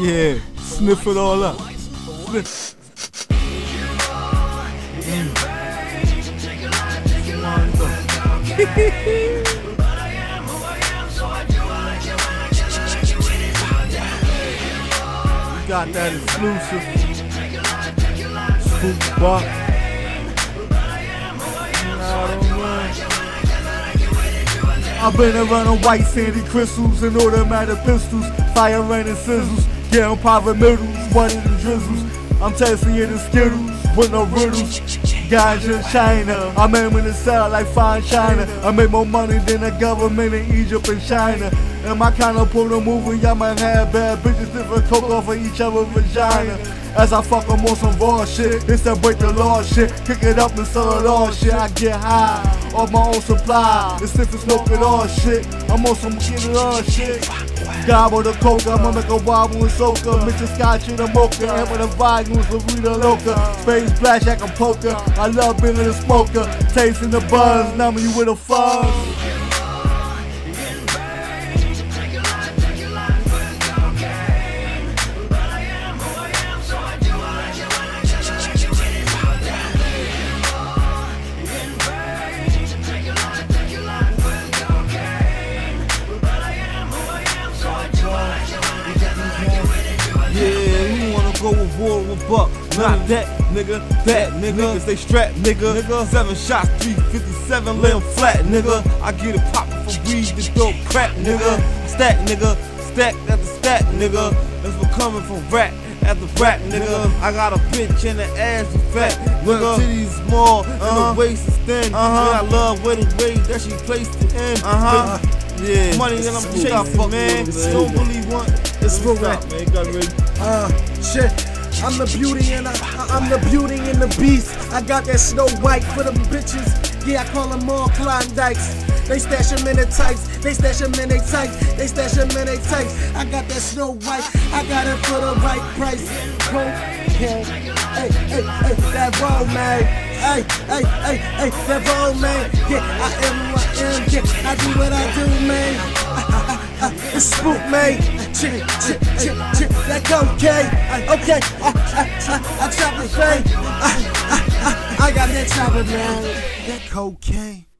Yeah, sniff it all up. Sniff. We got that exclusive. Scoop bar. I've been around white sandy crystals and automatic pistols, fire raining sizzles, getting private middles, one in the drizzles. I'm testing in the skittles with no riddles. Guys in China, I'm aiming to sell like fine China. I make more money than the government in Egypt and China. And my kind of put a movie, y'all might have bad bitches different coke off of each other's vagina. As I fuck 'em on some raw shit, it's that break the law shit. Kick it up and sell it all shit. I get high off my own supply. It's if it's smoking all shit. I'm on some get it all shit. Gobble the coca, I'ma make a wobble and soca. Mix the scotch in the mocha, and with a volumes for Rita Loca. Space flash like a poker. I love being a smoker. Tasting the buzz, numbing you with a fuzz. Go with war with buck. Not that, nigga, that, nigga. Niggas they strap, nigga. nigga. Seven shots, 357, lay flat, nigga. I get it poppin' for weed, to dope crack, nigga. Stack, nigga, stack after stack, nigga. That's what coming from rap. After rap, nigga, I got a bitch in the ass is fat, nigga. Titties small and Uh-huh. the waist is thin. Uh-huh. And I love where the way that she placed it in. Uh-huh. Yeah, money that I'm chasing, man. Don't really want. Me for stop, man. Uh, shit. I'm the beauty and I, I'm the beauty and the beast. I got that Snow White for them bitches. Yeah, I call them all Klondikes. They stash them in the tights. They stash them in their tights. They stash them in their tights. I got that Snow White. I got it for the right price. Hey, hey, hey, that roll, man. Hey, hey, hey, hey, that roll, man. Yeah, I am who I am. Yeah, I do what I do, man. Ah, ah, ah, ah, It's spook, man. Chip, chip, chip, chip, that cocaine. Okay, I, I, I, I. I, I, I, I got that chopper, man. That cocaine.